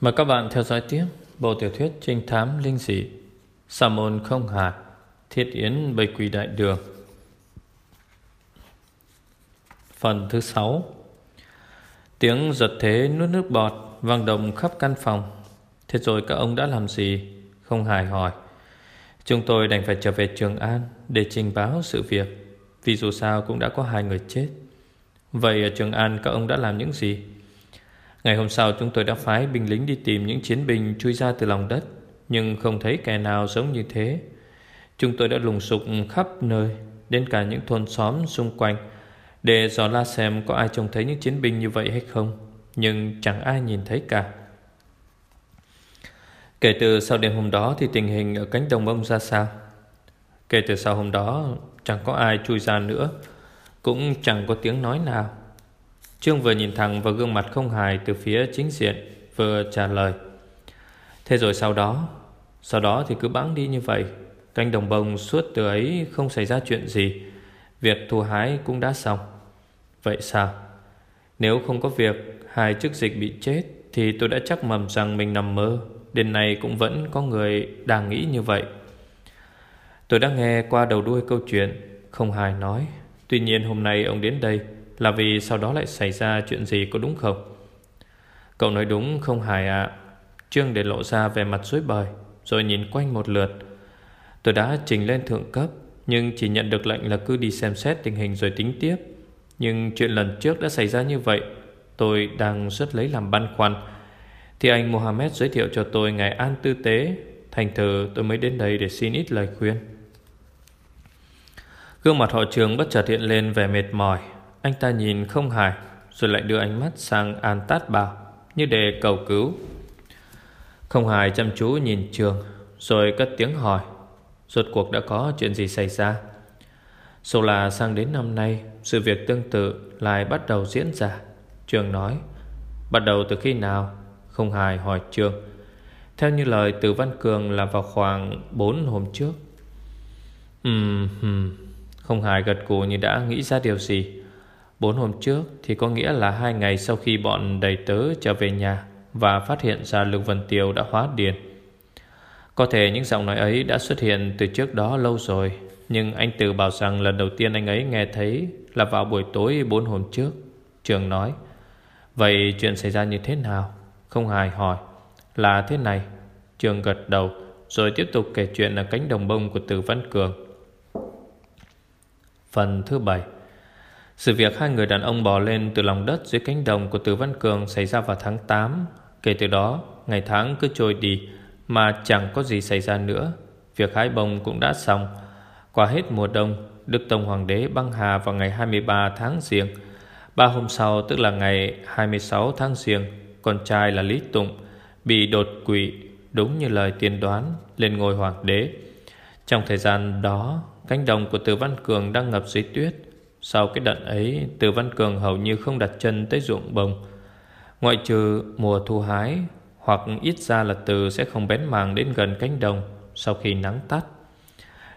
Mời các bạn theo dõi tiếp bộ tiểu thuyết trinh thám linh dị, Sa môn không hạt Thiết yến bầy quỷ đại đường. Phần thứ 6 Tiếng giật thế nuốt nước bọt vang động khắp căn phòng. Thế rồi các ông đã làm gì? Không hài hỏi. Chúng tôi đành phải trở về Trường An Để trình báo sự việc. Vì dù sao cũng đã có hai người chết. Vậy ở Trường An các ông đã làm những gì? Ngày hôm sau chúng tôi đã phái binh lính đi tìm những chiến binh chui ra từ lòng đất, Nhưng không thấy kẻ nào giống như thế. Chúng tôi đã lùng sục khắp nơi, Đến cả những thôn xóm xung quanh, Để dò la xem có ai trông thấy những chiến binh như vậy hay không, Nhưng chẳng ai nhìn thấy cả. Kể từ sau đêm hôm đó thì tình hình ở cánh đồng bông ra sao? Kể từ sau hôm đó, chẳng có ai chui ra nữa, Cũng chẳng có tiếng nói nào. Trương vừa nhìn thẳng vào gương mặt không hài từ phía chính diện, Vừa trả lời. Thế rồi sau đó Sau đó thì cứ bẵng đi như vậy. Canh đồng bông suốt từ ấy không xảy ra chuyện gì. Việc thu hái cũng đã xong. Vậy sao? Nếu không có việc, Hai chức dịch bị chết Thì tôi đã chắc mầm rằng mình nằm mơ. Đến nay cũng vẫn có người đang nghĩ như vậy. Tôi đã nghe qua đầu đuôi câu chuyện, Không hài nói. Tuy nhiên hôm nay ông đến đây là vì sau đó lại xảy ra chuyện gì có đúng không? Cậu nói đúng, không hài ạ. Trương để lộ ra về mặt dối bời, Rồi nhìn quanh một lượt. Tôi đã trình lên thượng cấp, Nhưng chỉ nhận được lệnh là cứ đi xem xét tình hình rồi tính tiếp. Nhưng chuyện lần trước đã xảy ra như vậy, Tôi đang rất lấy làm băn khoăn. Thì anh Mohammed giới thiệu cho tôi ngày an tư tế, Thành thử tôi mới đến đây để xin ít lời khuyên. Gương mặt họ trường bất chợt hiện lên vẻ mệt mỏi anh ta nhìn không hài Rồi lại đưa ánh mắt sang An Tát Bảo Như để cầu cứu. Không hài chăm chú nhìn trường Rồi cất tiếng hỏi Rốt cuộc đã có chuyện gì xảy ra? Dù là sang đến năm nay Sự việc tương tự lại bắt đầu diễn ra. Trường nói Bắt đầu từ khi nào? Không hài hỏi trường. Theo như lời từ Văn Cường là vào khoảng 4 hôm trước. Ừm um, Không hài gật cù như đã nghĩ ra điều gì. Bốn hôm trước thì có nghĩa là hai ngày sau khi bọn đầy tớ trở về nhà và phát hiện ra Lục Vân Tiêu đã hóa điền. Có thể những giọng nói ấy đã xuất hiện từ trước đó lâu rồi, nhưng anh Từ bảo rằng lần đầu tiên anh ấy nghe thấy là vào buổi tối bốn hôm trước. Trường nói, vậy chuyện xảy ra như thế nào? Không hài hỏi, là thế này. Trường gật đầu, rồi tiếp tục kể chuyện ở cánh đồng bông của Từ Văn Cường. Phần thứ bảy sự việc hai người đàn ông bò lên từ lòng đất dưới cánh đồng của Từ Văn Cường xảy ra vào tháng 8. Kể từ đó, ngày tháng cứ trôi đi mà chẳng có gì xảy ra nữa. Việc hái bông cũng đã xong. Qua hết mùa đông, Đức Tông Hoàng đế băng hà vào ngày 23 tháng Giêng. Ba hôm sau tức là ngày 26 tháng Giêng, con trai là Lý Tụng bị đột quỵ đúng như lời tiên đoán lên ngôi hoàng đế. Trong thời gian đó, cánh đồng của Từ Văn Cường đang ngập dưới tuyết. Sau cái đợt ấy, Từ Văn Cường hầu như không đặt chân tới ruộng bông. Ngoại trừ mùa thu hái, Hoặc ít ra là Từ sẽ không bén màng đến gần cánh đồng Sau khi nắng tắt.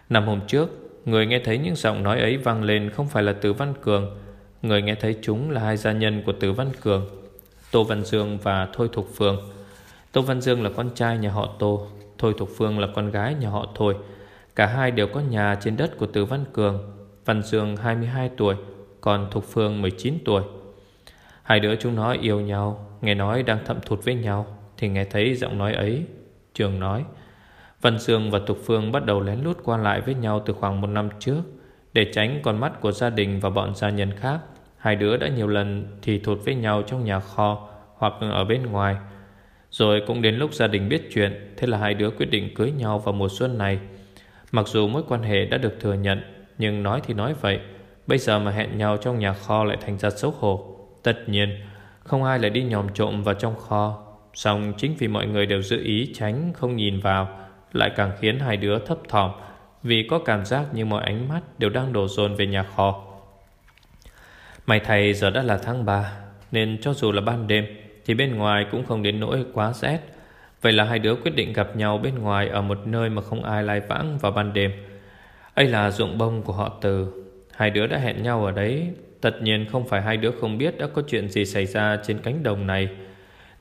Năm hôm trước, Người nghe thấy những giọng nói ấy vang lên Không phải là Từ Văn Cường. Người nghe thấy chúng là hai gia nhân của Từ Văn Cường, Tô Văn Dương và Thôi Thục Phương. Tô Văn Dương là con trai nhà họ Tô, Thôi Thục Phương là con gái nhà họ Thôi. Cả hai đều có nhà trên đất của Từ Văn Cường. Văn Dương 22 tuổi, Còn Thục Phương 19 tuổi. Hai đứa chúng nó yêu nhau, Nghe nói đang thậm thụt với nhau, Thì nghe thấy giọng nói ấy, Trường nói. Văn Dương và Thục Phương bắt đầu lén lút qua lại với nhau Từ khoảng một năm trước. Để tránh con mắt của gia đình và bọn gia nhân khác, Hai đứa đã nhiều lần thì thụt với nhau trong nhà kho Hoặc ở bên ngoài. Rồi cũng đến lúc gia đình biết chuyện, Thế là hai đứa quyết định cưới nhau vào mùa xuân này. Mặc dù mối quan hệ đã được thừa nhận nhưng nói thì nói vậy, Bây giờ mà hẹn nhau trong nhà kho lại thành ra xấu hổ. Tất nhiên, Không ai lại đi nhòm trộm vào trong kho. Xong chính vì mọi người đều giữ ý tránh Không nhìn vào, Lại càng khiến hai đứa thấp thỏm Vì có cảm giác như mọi ánh mắt Đều đang đổ dồn về nhà kho. May thầy giờ đã là tháng 3 Nên cho dù là ban đêm Thì bên ngoài cũng không đến nỗi quá rét. Vậy là hai đứa quyết định gặp nhau bên ngoài Ở một nơi mà không ai lai vãng vào ban đêm ấy là ruộng bông của họ từ. Hai đứa đã hẹn nhau ở đấy. Tất nhiên không phải hai đứa không biết Đã có chuyện gì xảy ra trên cánh đồng này.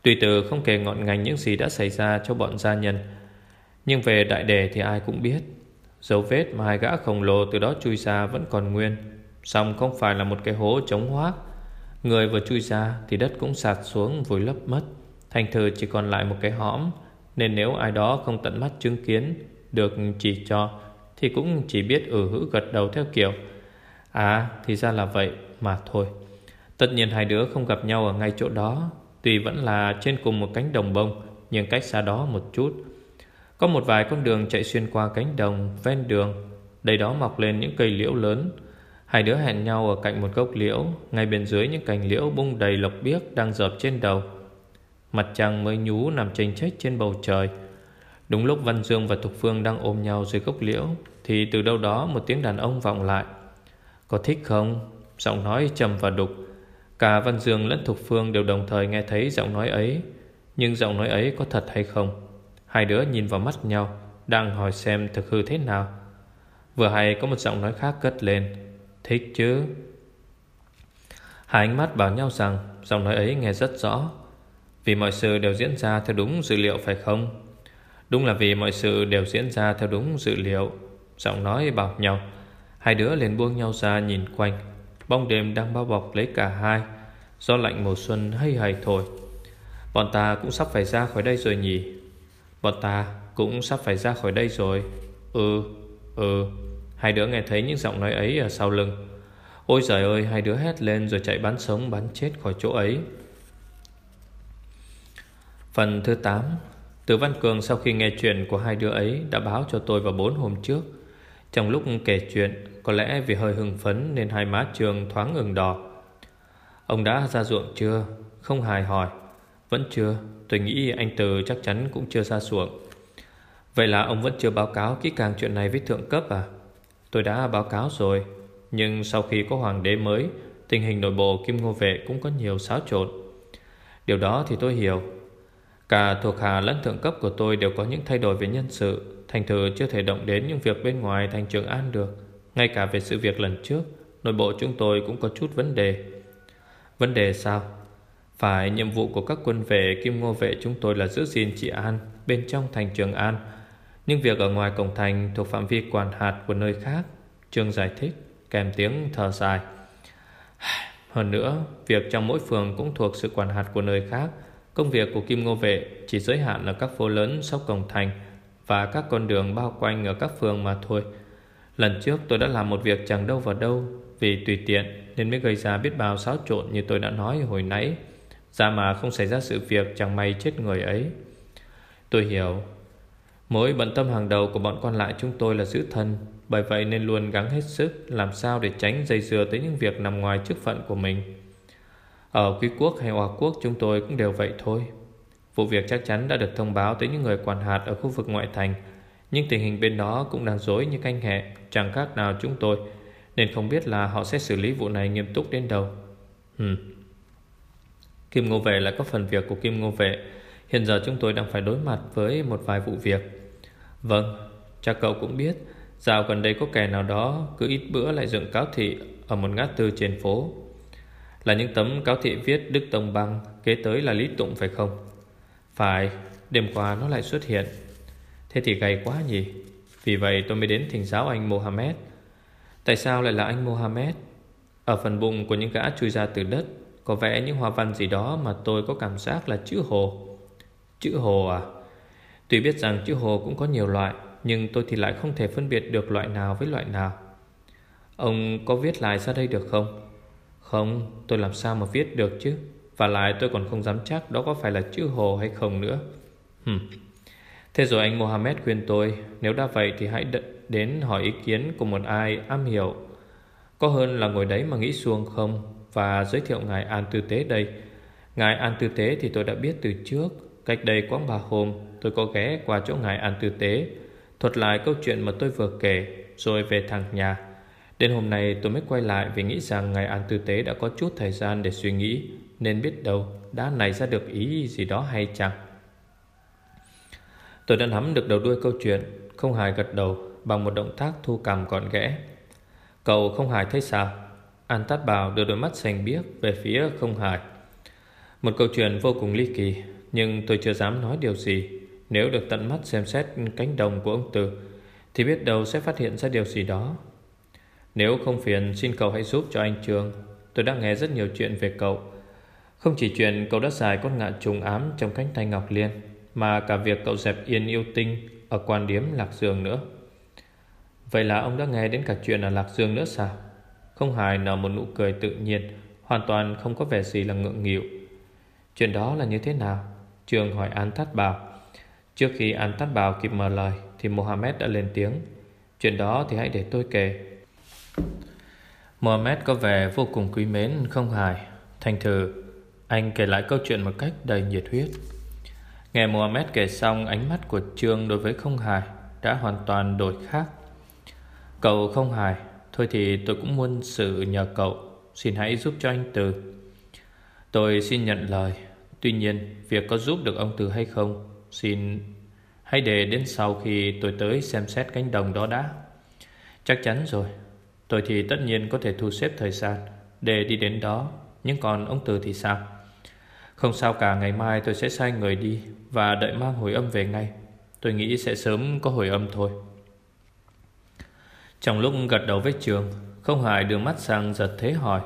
Tùy từ không kể ngọn ngành những gì đã xảy ra cho bọn gia nhân. Nhưng về đại đề thì ai cũng biết. Dấu vết mà hai gã khổng lồ từ đó chui ra vẫn còn nguyên. Xong không phải là một cái hố trống hoác. Người vừa chui ra thì đất cũng sạt xuống vùi lấp mất. Thành thử chỉ còn lại một cái hõm. Nên nếu ai đó không tận mắt chứng kiến, Được chỉ cho thì cũng chỉ biết ừ hữ gật đầu theo kiểu À thì ra là vậy mà thôi. Tất nhiên hai đứa không gặp nhau ở ngay chỗ đó, Tuy vẫn là trên cùng một cánh đồng bông, Nhưng cách xa đó một chút. Có một vài con đường chạy xuyên qua cánh đồng, Ven đường Đây đó mọc lên những cây liễu lớn. Hai đứa hẹn nhau ở cạnh một gốc liễu, Ngay bên dưới những cành liễu bung đầy lộc biếc Đang dợp trên đầu. Mặt trăng mới nhú nằm chênh chách trên bầu trời. Đúng lúc Văn Dương và Thục Phương đang ôm nhau dưới gốc liễu, Thì từ đâu đó một tiếng đàn ông vọng lại. Có thích không? Giọng nói trầm và đục. Cả Văn Dương lẫn Thục Phương đều đồng thời nghe thấy giọng nói ấy. Nhưng giọng nói ấy có thật hay không? Hai đứa nhìn vào mắt nhau, Đang hỏi xem thực hư thế nào. Vừa hay có một giọng nói khác cất lên. Thích chứ? Hai ánh mắt bảo nhau rằng Giọng nói ấy nghe rất rõ. Vì mọi sự đều diễn ra theo đúng dữ liệu, phải không? Đúng là vì mọi sự đều diễn ra theo đúng dự liệu. Giọng nói bảo nhau. Hai đứa liền buông nhau ra nhìn quanh. Bóng đêm đang bao bọc lấy cả hai. Do lạnh mùa xuân hay hay thổi. Bọn ta cũng sắp phải ra khỏi đây rồi nhỉ? Bọn ta cũng sắp phải ra khỏi đây rồi. Ừ, ừ. Hai đứa nghe thấy những giọng nói ấy ở sau lưng. Ôi trời ơi Hai đứa hét lên rồi chạy bắn sống bắn chết khỏi chỗ ấy. Phần thứ 8 từ Văn Cường sau khi nghe chuyện của hai đứa ấy Đã báo cho tôi vào bốn hôm trước. Trong lúc kể chuyện, Có lẽ vì hơi hưng phấn Nên hai má trường thoáng ửng đỏ. Ông đã ra ruộng chưa? Không hài hỏi. Vẫn chưa. Tôi nghĩ anh Từ chắc chắn cũng chưa ra ruộng. Vậy là ông vẫn chưa báo cáo kỹ càng chuyện này với thượng cấp à? Tôi đã báo cáo rồi. Nhưng sau khi có hoàng đế mới, Tình hình nội bộ Kim Ngô Vệ cũng có nhiều xáo trộn. Điều đó thì tôi hiểu. Cả thuộc hạ lẫn thượng cấp của tôi đều có những thay đổi về nhân sự. Thành thử chưa thể động đến những việc bên ngoài thành trường an được. Ngay cả về sự việc lần trước, Nội bộ chúng tôi cũng có chút vấn đề. Vấn đề sao? Phải, nhiệm vụ của các quân vệ Kim Ngô Vệ chúng tôi là giữ gìn trị an Bên trong thành Trường An. Nhưng việc ở ngoài cổng thành thuộc phạm vi quản hạt của nơi khác Trương giải thích, Kèm tiếng thở dài. Hơn nữa, Việc trong mỗi phường cũng thuộc sự quản hạt của nơi khác. Công việc của Kim Ngô Vệ Chỉ giới hạn ở các phố lớn sau cổng thành Và các con đường bao quanh ở các phường mà thôi. Lần trước tôi đã làm một việc chẳng đâu vào đâu Vì tùy tiện nên mới gây ra biết bao xáo trộn như tôi đã nói hồi nãy, Ra mà không xảy ra sự việc chẳng may chết người ấy. Tôi hiểu, Mối bận tâm hàng đầu của bọn con lại chúng tôi là giữ thân, Bởi vậy nên luôn gắng hết sức Làm sao để tránh dây dưa tới những việc nằm ngoài chức phận của mình. Ở quý quốc hay hòa quốc, chúng tôi cũng đều vậy thôi. Vụ việc chắc chắn đã được thông báo tới những người quản hạt ở khu vực ngoại thành. Nhưng tình hình bên đó cũng đang dối như canh hẹ, Chẳng khác nào chúng tôi, nên không biết là họ sẽ xử lý vụ này nghiêm túc đến đâu. Hmm. Kim Ngô Vệ lại có phần việc của Kim Ngô Vệ. Hiện giờ chúng tôi đang phải đối mặt với một vài vụ việc. Vâng Chắc cậu cũng biết, Dạo gần đây có kẻ nào đó Cứ ít bữa lại dựng cáo thị Ở một ngã tư trên phố. Là những tấm cáo thị viết Đức Tông Băng, Kế tới là Lý Tụng, phải không? Phải, Đêm qua nó lại xuất hiện. Thế thì gay quá nhỉ? Vì vậy tôi mới đến thỉnh giáo anh Mohammed. Tại sao lại là anh Mohammed? Ở phần bụng của những gã chui ra từ đất, Có vẽ những hoa văn gì đó Mà tôi có cảm giác là chữ hồ. Chữ hồ à? Tuy biết rằng chữ hồ cũng có nhiều loại, Nhưng tôi thì lại không thể phân biệt được loại nào với loại nào. Ông có viết lại ra đây được không? Không, tôi làm sao mà viết được chứ? Và lại tôi còn không dám chắc Đó có phải là chữ hồ hay không nữa. Hừm. Thế rồi anh Mohammed khuyên tôi, Nếu đã vậy thì hãy đến hỏi ý kiến của một ai am hiểu. Có hơn là ngồi đấy mà nghĩ xuông không? Và giới thiệu Ngài An Tư Tế đây. Ngài An Tư Tế thì tôi đã biết từ trước. Cách đây quãng ba hôm, Tôi có ghé qua chỗ Ngài An Tư Tế. Thuật lại câu chuyện mà tôi vừa kể, Rồi về thẳng nhà. Đến hôm nay, tôi mới quay lại Vì nghĩ rằng Ngài An Tư Tế đã có chút thời gian để suy nghĩ, Nên biết đâu đã nảy ra được ý gì đó hay chẳng Tôi đã nắm được đầu đuôi câu chuyện, Không hài gật đầu Bằng một động tác thu cầm gọn ghẽ. Cậu không hài thấy sao? An Tát Bảo đưa đôi mắt xanh biếc Về phía không hài. Một câu chuyện vô cùng ly kỳ, Nhưng tôi chưa dám nói điều gì. Nếu được tận mắt xem xét cánh đồng của ông Từ, Thì biết đâu sẽ phát hiện ra điều gì đó. Nếu không phiền, xin cậu hãy giúp cho anh Trường Tôi đã nghe rất nhiều chuyện về cậu. Không chỉ chuyện cậu đã xài con ngạ trùng ám trong cánh tay Ngọc Liên, Mà cả việc cậu dẹp yên yêu tinh Ở quan điếm Lạc Dương nữa. Vậy là ông đã nghe đến cả chuyện ở Lạc Dương nữa sao? Không hài nở một nụ cười tự nhiên, Hoàn toàn không có vẻ gì là ngượng nghịu. Chuyện đó là như thế nào? Trường hỏi An thát Bảo. Trước khi An Tát Bảo kịp mở lời Thì Mohammed đã lên tiếng. Chuyện đó thì hãy để tôi kể. Mohammed có vẻ vô cùng quý mến, không hài. Thành thử, Anh kể lại câu chuyện một cách đầy nhiệt huyết. Nghe Mohammed kể xong, Ánh mắt của Trương đối với không hài Đã hoàn toàn đổi khác. Cậu không hài, Thôi thì tôi cũng muốn sự nhờ cậu. Xin hãy giúp cho anh Từ. Tôi xin nhận lời. Tuy nhiên, việc có giúp được ông Từ hay không, Xin hãy để đến sau khi tôi tới xem xét cánh đồng đó đã. Chắc chắn rồi. Tôi thì tất nhiên có thể thu xếp thời gian Để đi đến đó Nhưng còn ông Từ thì sao? Không sao cả ngày mai tôi sẽ sai người đi Và đợi mang hồi âm về ngay. Tôi nghĩ sẽ sớm có hồi âm thôi. Trong lúc gật đầu với trường Không hài đưa mắt sang giật thế hỏi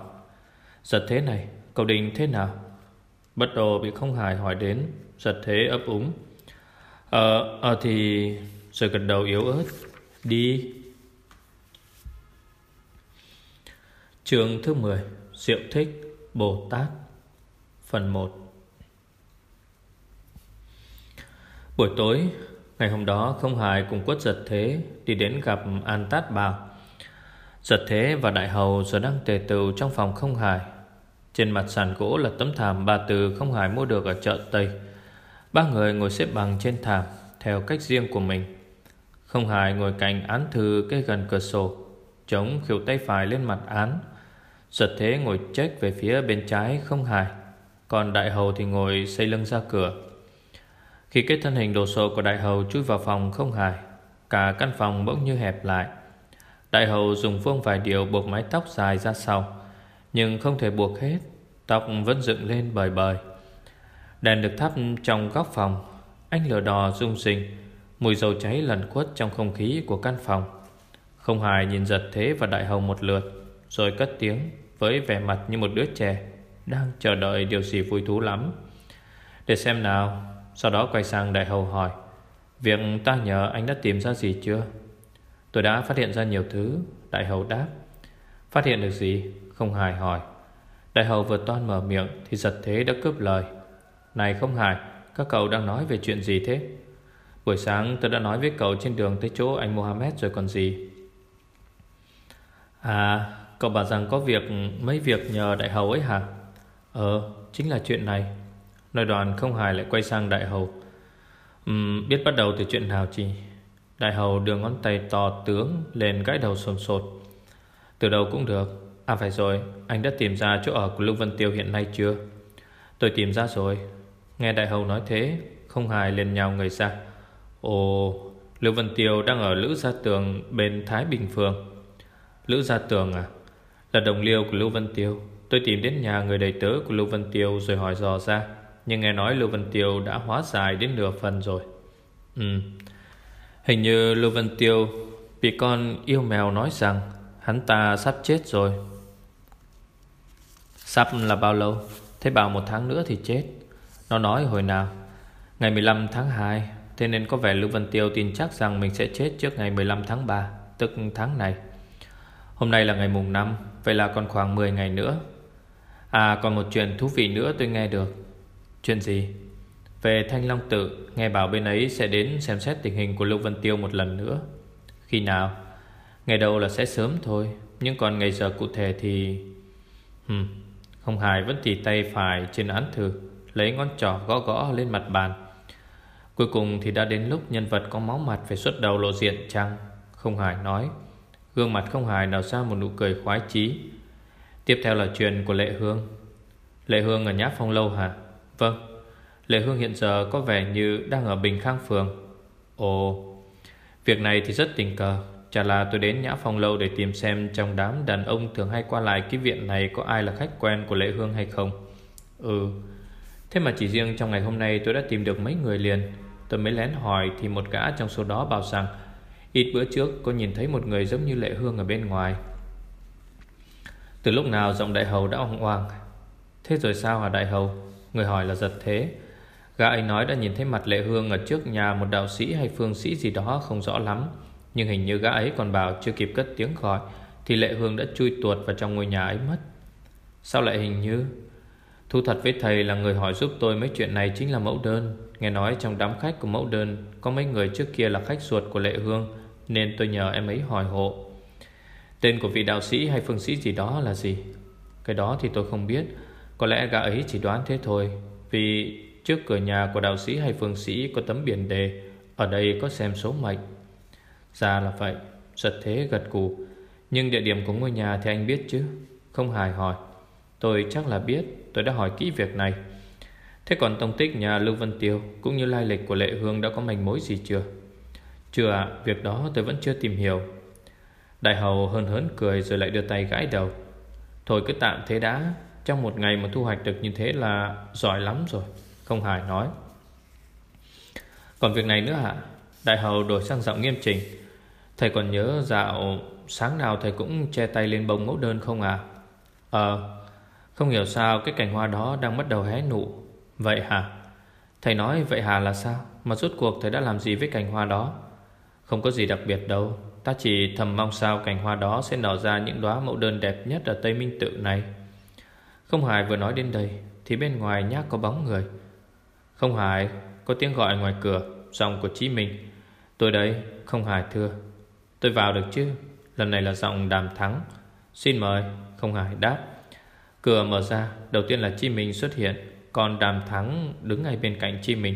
Giật thế này Cậu định thế nào? Bất đồ bị không hài hỏi đến Giật thế ấp úng Ờ, ờ thì Rồi gật đầu yếu ớt Đi. Chương thứ 10 Diệu thích, Bồ Tát. Phần 1 Buổi tối, Ngày hôm đó không hài cùng quất giật thế Đi đến gặp An Tát Bảo Giật thế và đại hầu giờ đang tề tựu trong phòng không hài. Trên mặt sàn gỗ là tấm thảm bà từ không hài mua được ở chợ Tây. Ba người ngồi xếp bằng trên thảm, Theo cách riêng của mình. Không hài ngồi cạnh án thư cây gần cửa sổ, Chống khỉu tay phải lên mặt án. Giật thế ngồi chết về phía bên trái không hài. Còn đại hầu thì ngồi xây lưng ra cửa. Khi cái thân hình đồ sộ của đại hầu chui vào phòng không hài, Cả căn phòng bỗng như hẹp lại. Đại hầu dùng phương vài điều buộc mái tóc dài ra sau, Nhưng không thể buộc hết, Tóc vẫn dựng lên bời bời. Đèn được thắp trong góc phòng, Ánh lửa đỏ rung rinh, Mùi dầu cháy lần quất trong không khí của căn phòng. Không hài nhìn giật thế và đại hầu một lượt, Rồi cất tiếng với vẻ mặt như một đứa trẻ Đang chờ đợi điều gì vui thú lắm. Để xem nào, Sau đó quay sang đại hầu hỏi, Việc ta nhờ anh đã tìm ra gì chưa? Tôi đã phát hiện ra nhiều thứ, Đại hầu đáp. Phát hiện được gì? Không hài hỏi. Đại hầu vừa toan mở miệng Thì giật thế đã cướp lời. Này không hài, Các cậu đang nói về chuyện gì thế? Buổi sáng tôi đã nói với cậu trên đường tới chỗ anh Mohammed rồi còn gì. À Cậu bảo rằng có việc Mấy việc nhờ đại hầu ấy hả? Ờ chính là chuyện này. Nội đoàn không hài lại quay sang đại hầu. Uhm, Biết bắt đầu từ chuyện nào chị? Đại hầu đưa ngón tay to tướng Lên gãi đầu sồn sột. Từ đầu cũng được. À phải rồi Anh đã tìm ra chỗ ở của Lưu Vân Tiêu hiện nay chưa? Tôi tìm ra rồi. Nghe đại hầu nói thế Không hài liền nhào người ra. Ồ Lưu Vân Tiêu đang ở Lữ Gia Tường Bên Thái Bình Phường Lữ Gia Tường à? Là đồng liêu của Lưu Vân Tiêu. Tôi tìm đến nhà người đầy tớ của Lưu Vân Tiêu Rồi hỏi dò ra. Nhưng nghe nói Lưu Vân Tiêu đã hóa giải đến nửa phần rồi. Ừ. Hình như Lưu Vân Tiêu Bị con yêu mèo nói rằng Hắn ta sắp chết rồi. Sắp là bao lâu? Thế bảo một tháng nữa thì chết. Nó nói hồi nào? Ngày 15 tháng 2 Thế nên có vẻ Lưu Vân Tiêu tin chắc rằng Mình sẽ chết trước ngày 15 tháng 3 Tức tháng này. Hôm nay là ngày mùng 5 Vậy là còn khoảng 10 ngày nữa. À còn một chuyện thú vị nữa tôi nghe được. Chuyện gì? Về Thanh Long Tự, Nghe bảo bên ấy sẽ đến xem xét tình hình của Lưu Vân Tiêu một lần nữa. Khi nào? Ngày đầu là sẽ sớm thôi, Nhưng còn ngày giờ cụ thể thì Hừm, Không hài vẫn thì tay phải trên án thư Lấy ngón trỏ gõ gõ lên mặt bàn. Cuối cùng thì đã đến lúc nhân vật có máu mặt Phải xuất đầu lộ diện chăng? Không hài nói. Gương mặt không hài nở ra một nụ cười khoái chí. Tiếp theo là chuyện của Lệ Hương. Lệ Hương ở Nhã Phong Lâu hả? Vâng. Lệ Hương hiện giờ có vẻ như đang ở Bình Khang Phường. Ồ, Việc này thì rất tình cờ. Chả là tôi đến Nhã Phong Lâu để tìm xem Trong đám đàn ông thường hay qua lại cái viện này Có ai là khách quen của Lệ Hương hay không. Ừ. Thế mà chỉ riêng trong ngày hôm nay tôi đã tìm được mấy người liền. Tôi mới lén hỏi Thì một gã trong số đó bảo rằng Ít bữa trước, cô nhìn thấy một người giống như Lệ Hương ở bên ngoài. Từ lúc nào giọng đại hầu đã hoang hoang? Thế rồi sao hả đại hầu? Người hỏi là giật thế. Gã ấy nói đã nhìn thấy mặt Lệ Hương Ở trước nhà một đạo sĩ hay phương sĩ gì đó Không rõ lắm. Nhưng hình như gã ấy còn bảo chưa kịp cất tiếng gọi, Thì Lệ Hương đã chui tuột vào trong ngôi nhà ấy mất. Sao lại hình như? Thu thật với thầy là người hỏi giúp tôi mấy chuyện này chính là mẫu đơn. Nghe nói trong đám khách của mẫu đơn Có mấy người trước kia là khách ruột của Lệ Hương. Nên tôi nhờ em ấy hỏi hộ. Tên của vị đạo sĩ hay phương sĩ gì đó là gì? Cái đó thì tôi không biết. Có lẽ gã ấy chỉ đoán thế thôi. Vì trước cửa nhà của đạo sĩ hay phương sĩ Có tấm biển đề, Ở đây có xem số mệnh. Ra là vậy Giật thế, gật cù. Nhưng địa điểm của ngôi nhà thì anh biết chứ? Không hài hỏi. Tôi chắc là biết, Tôi đã hỏi kỹ việc này. Thế còn tông tích nhà Lưu Vân Tiêu Cũng như lai lịch của Lệ Hương đã có manh mối gì chưa? Chưa ạ, Việc đó tôi vẫn chưa tìm hiểu. Đại hầu hơn hớn cười rồi lại đưa tay gãi đầu. Thôi cứ tạm thế đã, Trong một ngày mà thu hoạch được như thế là Giỏi lắm rồi, Không hài nói. Còn việc này nữa hả Đại hầu đổi sang giọng nghiêm chỉnh. Thầy còn nhớ dạo Sáng nào thầy cũng che tay lên bông mẫu đơn không à Ờ Không hiểu sao cái cành hoa đó đang bắt đầu hé nụ. Vậy hả? Thầy nói vậy hả là sao? Mà rốt cuộc thầy đã làm gì với cành hoa đó? Không có gì đặc biệt đâu. Ta chỉ thầm mong sao cành hoa đó Sẽ nở ra những đóa mẫu đơn đẹp nhất Ở Tây Minh Tự này. Không Hải vừa nói đến đây, Thì bên ngoài nhác có bóng người. Không Hải, có tiếng gọi ngoài cửa, Giọng của Chí Minh. Tôi đây, không Hải thưa. Tôi vào được chứ? Lần này là giọng đàm thắng. Xin mời, không Hải đáp. Cửa mở ra, Đầu tiên là Chí Minh xuất hiện, còn đàm thắng đứng ngay bên cạnh chi minh.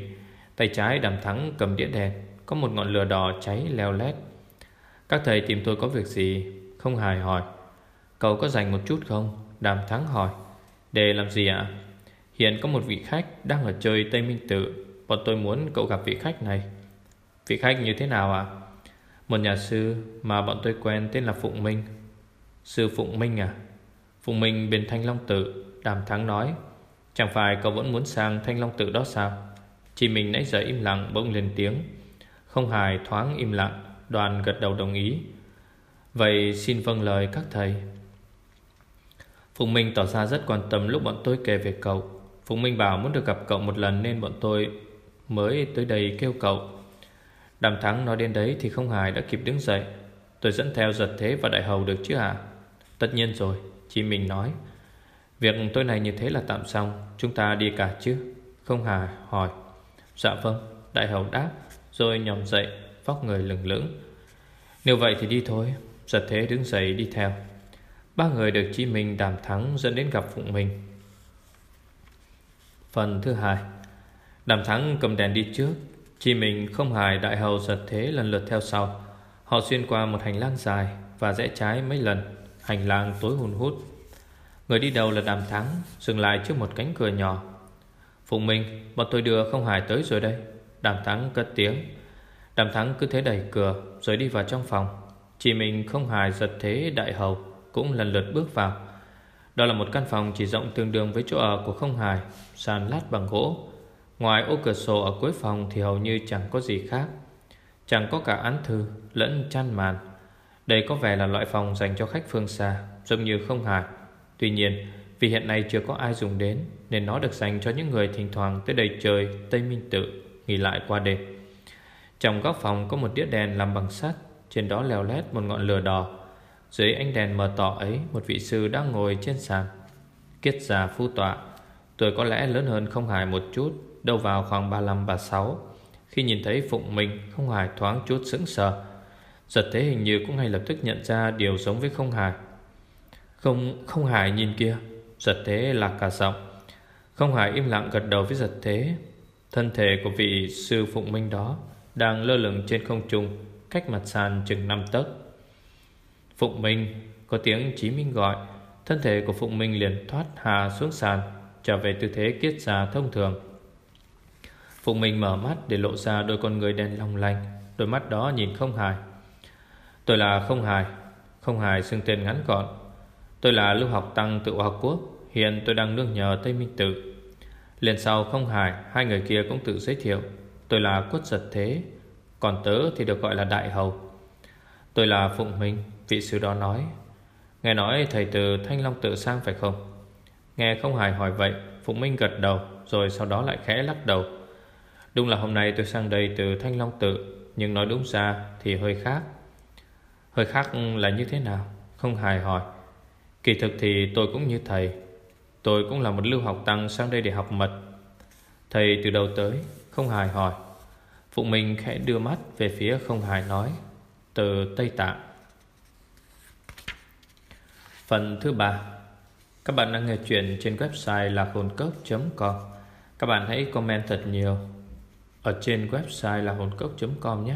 Tay trái đàm thắng cầm đĩa đèn. Có một ngọn lửa đỏ cháy leo lét. Các thầy tìm tôi có việc gì? Không hài hỏi. Cậu có dành một chút không? Đàm thắng hỏi. Để làm gì ạ? Hiện có một vị khách đang ở chơi Tây Minh Tự. Bọn tôi muốn cậu gặp vị khách này. Vị khách như thế nào ạ? Một nhà sư mà bọn tôi quen tên là Phụng Minh. Sư Phụng Minh à? Phụng Minh bên Thanh Long Tự, Đàm Thắng nói. Chẳng phải cậu vẫn muốn sang thanh long tự đó sao? Chị mình nãy giờ im lặng bỗng lên tiếng. Không hài thoáng im lặng, Đoàn gật đầu đồng ý. Vậy xin vâng lời các thầy. Phùng Minh tỏ ra rất quan tâm lúc bọn tôi kể về cậu. Phùng Minh bảo muốn được gặp cậu một lần Nên bọn tôi mới tới đây kêu cậu. Đàm thắng nói đến đấy Thì không hài đã kịp đứng dậy. Tôi dẫn theo giật thế và đại hầu được chứ à Tất nhiên rồi Chị mình nói. Việc tôi này như thế là tạm xong, Chúng ta đi cả chứ? Không hà hỏi. Dạ vâng Đại hầu đáp. Rồi nhòm dậy, Vóc người lừng lững. Nếu vậy thì đi thôi, Giật thế đứng dậy đi theo. Ba người được Chí Minh đàm thắng dẫn đến gặp Phụng Minh. Phần thứ hai. Đàm thắng cầm đèn đi trước. Chí Minh không hài đại hầu giật thế lần lượt theo sau. Họ xuyên qua một hành lang dài Và rẽ trái mấy lần. Hành lang tối hùn hút. Người đi đầu là Đàm Thắng, Dừng lại trước một cánh cửa nhỏ. Phụng Minh, Bọn tôi đưa không hài tới rồi đây. Đàm Thắng cất tiếng. Đàm Thắng cứ thế đẩy cửa, Rồi đi vào trong phòng. Chỉ mình không hài giật thế đại hầu Cũng lần lượt bước vào. Đó là một căn phòng chỉ rộng tương đương với chỗ ở của không hài, Sàn lát bằng gỗ. Ngoài ô cửa sổ ở cuối phòng Thì hầu như chẳng có gì khác. Chẳng có cả án thư lẫn chăn màn. Đây có vẻ là loại phòng dành cho khách phương xa, Giống như không hài. Tuy nhiên, vì hiện nay chưa có ai dùng đến, Nên nó được dành cho những người thỉnh thoảng tới đây chơi Tây Minh Tự. Nghỉ lại qua đêm. Trong góc phòng có một đĩa đèn làm bằng sắt, Trên đó leo lét một ngọn lửa đỏ. Dưới ánh đèn mờ tỏ ấy, Một vị sư đang ngồi trên sàn, Kiết già phu tọa. Tuổi có lẽ lớn hơn không hài một chút, Đâu vào khoảng 35-36 Khi nhìn thấy Phụng Minh, Không hài thoáng chút sững sờ. Giật thế hình như cũng ngay lập tức nhận ra Điều giống với không hài. Không không hải nhìn kia Giật thế là cả giọng. Không hải im lặng gật đầu với giật thế. Thân thể của vị sư phụng minh đó Đang lơ lửng trên không trung, Cách mặt sàn chừng năm tấc. Phụng Minh Có tiếng Chí Minh gọi, Thân thể của Phụng Minh liền thoát hà xuống sàn, Trở về tư thế kiết già thông thường. Phụng Minh mở mắt để lộ ra đôi con người đen long lanh, Đôi mắt đó nhìn không hài. Tôi là không hài Không hài xưng tên ngắn gọn. Tôi là lưu học tăng tự học quốc, Hiện tôi đang nương nhờ Tây Minh Tự Liền sau không hài, Hai người kia cũng tự giới thiệu, Tôi là cốt giật thế, Còn tớ thì được gọi là đại hầu. Tôi là Phụng Minh, Vị sư đó nói. Nghe nói thầy từ Thanh Long tự sang phải không? Nghe không hài hỏi vậy, Phụng Minh gật đầu, Rồi sau đó lại khẽ lắc đầu. Đúng là hôm nay tôi sang đây từ Thanh Long tự, Nhưng nói đúng ra thì hơi khác. Hơi khác là như thế nào? Không hài hỏi. Kỳ thực thì tôi cũng như thầy Tôi cũng là một lưu học tăng sang đây để học mật. Thầy từ đầu tới Không hài hỏi. Phụng mình khẽ đưa mắt về phía không hài nói Từ Tây Tạng Phần thứ ba. Các bạn đang nghe chuyện trên website lạc hồn cốc.com Các bạn hãy comment thật nhiều Ở trên website lạc hồn cốc.com nhé.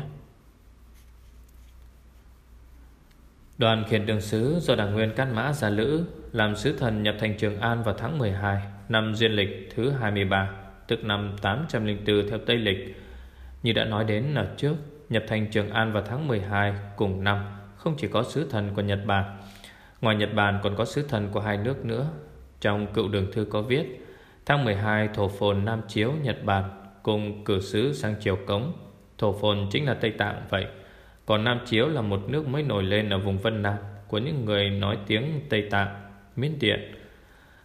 Đoàn khiển đường sứ do đảng nguyên Cát Mã Gia Lữ làm sứ thần nhập thành Trường An vào tháng 12 năm duyên lịch thứ 23, tức năm 804 theo Tây lịch. Như đã nói đến ở trước, nhập thành Trường An vào tháng 12 cùng năm không chỉ có sứ thần của Nhật Bản, ngoài Nhật Bản còn có sứ thần của hai nước nữa. Trong cựu đường thư có viết, tháng 12 thổ phồn Nam Chiếu Nhật Bản cùng cử sứ sang Triều Cống. Thổ phồn chính là Tây Tạng vậy. Còn Nam Chiếu là một nước mới nổi lên ở vùng Vân Nam của những người nói tiếng Tây Tạng, Miến Điện.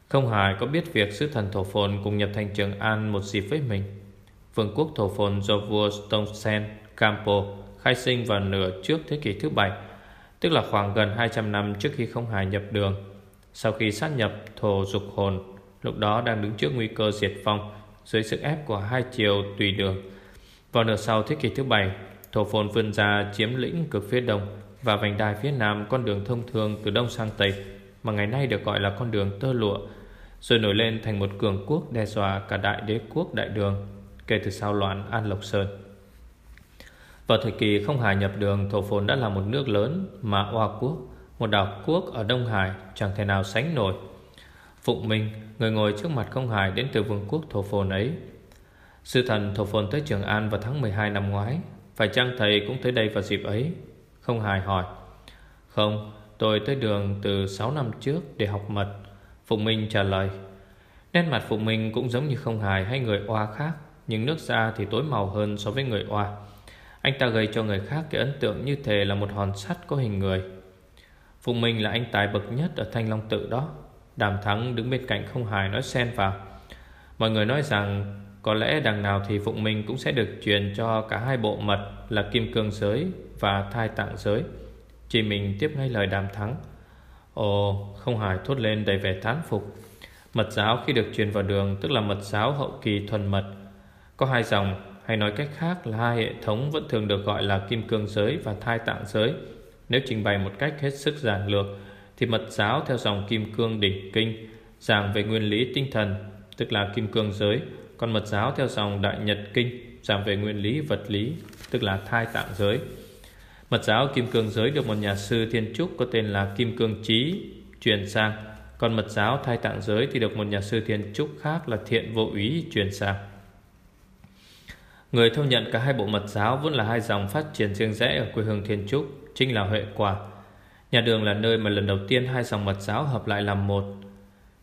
Không hài có biết việc sứ thần Thổ Phồn cùng nhập thành Trường An một dịp với mình. Vương quốc Thổ Phồn do vua Stonesen Campo khai sinh vào nửa trước thế kỷ thứ bảy, tức là khoảng gần 200 năm trước khi không hài nhập đường. Sau khi sát nhập Thổ Dục Hồn, lúc đó đang đứng trước nguy cơ diệt vong dưới sức ép của hai triều tùy đường. Vào nửa sau thế kỷ thứ bảy, Thổ phồn vươn ra chiếm lĩnh cực phía đông Và vành đai phía nam con đường thông thường từ đông sang tây, Mà ngày nay được gọi là con đường tơ lụa, Rồi nổi lên thành một cường quốc đe dọa cả đại đế quốc đại đường, Kể từ sau loạn An Lộc Sơn. Vào thời kỳ không hòa nhập đường, Thổ phồn đã là một nước lớn Mà Hoa Quốc, Một đảo quốc ở Đông Hải, Chẳng thể nào sánh nổi. Phụng Minh, Người ngồi trước mặt không hải đến từ vương quốc Thổ phồn ấy. Sư thần Thổ phồn tới Trường An vào tháng 12 năm ngoái phải chăng thầy cũng tới đây vào dịp ấy? Không hài hỏi. Không, tôi tới đường từ 6 năm trước để học mật. Phụng Minh trả lời. Nét mặt Phụng Minh cũng giống như không hài hay người oa khác, Nhưng nước da thì tối màu hơn so với người oa. Anh ta gây cho người khác cái ấn tượng như thể là một hòn sắt có hình người. Phụng Minh là anh tài bậc nhất ở Thanh Long Tự đó. Đàm Thắng đứng bên cạnh không hài nói xen vào. Mọi người nói rằng có lẽ đằng nào thì Phụng Minh cũng sẽ được truyền cho cả hai bộ mật là Kim Cương Giới và Thai Tạng Giới. Chỉ mình tiếp ngay lời đàm thắng. Ồ, không hài thốt lên đầy vẻ thán phục. Mật giáo khi được truyền vào đường tức là mật giáo hậu kỳ thuần mật. Có hai dòng, hay nói cách khác là hai hệ thống vẫn thường được gọi là Kim Cương Giới và Thai Tạng Giới. Nếu trình bày một cách hết sức giản lược, thì mật giáo theo dòng Kim Cương Đỉnh Kinh giảng về nguyên lý tinh thần, tức là Kim Cương Giới, còn mật giáo theo dòng Đại Nhật Kinh, Giảng về nguyên lý, vật lý, Tức là thai tạng giới. Mật giáo Kim Cương Giới được một nhà sư thiên trúc Có tên là Kim Cương Trí Truyền sang. Còn mật giáo thai tạng giới Thì được một nhà sư thiên trúc khác là Thiện Vô Úy truyền sang. Người thông nhận cả hai bộ mật giáo Vốn là hai dòng phát triển riêng rẽ Ở quê hương thiên trúc, Chính là Huệ Quả. Nhà đường là nơi mà lần đầu tiên hai dòng mật giáo hợp lại làm một.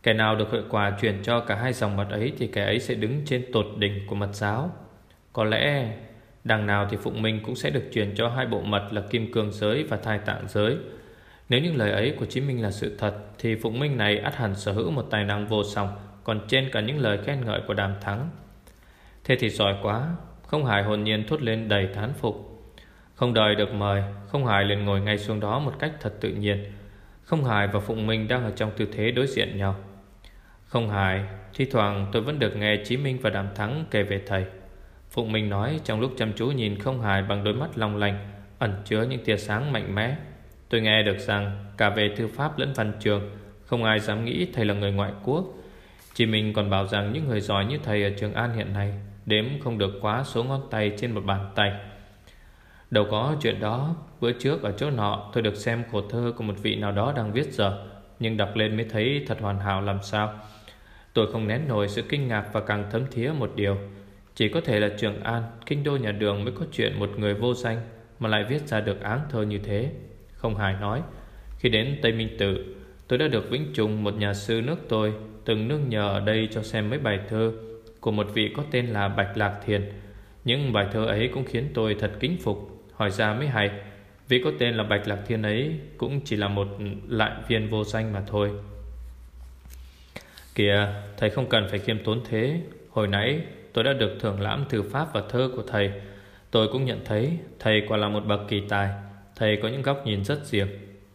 Kẻ nào được hội quả truyền cho cả hai dòng mật ấy Thì kẻ ấy sẽ đứng trên tột đỉnh của mật giáo. Có lẽ, đằng nào thì Phụng Minh cũng sẽ được truyền cho hai bộ mật là Kim Cương Giới và Thai Tạng Giới. Nếu những lời ấy của Chí Minh là sự thật, Thì Phụng Minh này ắt hẳn sở hữu một tài năng vô song, Còn trên cả những lời khen ngợi của đàm thắng. Thế thì giỏi quá, Không hài hồn nhiên thốt lên đầy thán phục. Không đợi được mời, Không hài liền ngồi ngay xuống đó một cách thật tự nhiên. Không hài và Phụng Minh đang ở trong tư thế đối diện nhau không hại Thi thoảng tôi vẫn được nghe Chí Minh và Đàm Thắng kể về thầy. Phụng Minh nói trong lúc chăm chú nhìn không hài bằng đôi mắt long lanh, Ẩn chứa những tia sáng mạnh mẽ. Tôi nghe được rằng cả về thư pháp lẫn văn trường, Không ai dám nghĩ thầy là người ngoại quốc. Chí Minh còn bảo rằng những người giỏi như thầy ở Trường An hiện nay Đếm không được quá số ngón tay trên một bàn tay. Đâu có chuyện đó, Bữa trước ở chỗ nọ tôi được xem khổ thơ của một vị nào đó đang viết giờ Nhưng đọc lên mới thấy thật hoàn hảo làm sao. Tôi không nén nổi sự kinh ngạc và càng thấm thía một điều. Chỉ có thể là Trường An, Kinh đô nhà đường mới có chuyện một người vô danh Mà lại viết ra được áng thơ như thế. Không hài nói. Khi đến Tây Minh Tự, Tôi đã được vĩnh trùng một nhà sư nước tôi Từng nương nhờ ở đây cho xem mấy bài thơ Của một vị có tên là Bạch Lạc Thiền. Những bài thơ ấy cũng khiến tôi thật kính phục, Hỏi ra mới hay. Vị có tên là Bạch Lạc Thiên ấy Cũng chỉ là một lại viên vô danh mà thôi. Kìa, Thầy không cần phải khiêm tốn thế. Hồi nãy, tôi đã được thưởng lãm thư pháp và thơ của thầy. Tôi cũng nhận thấy, Thầy quả là một bậc kỳ tài. Thầy có những góc nhìn rất riêng.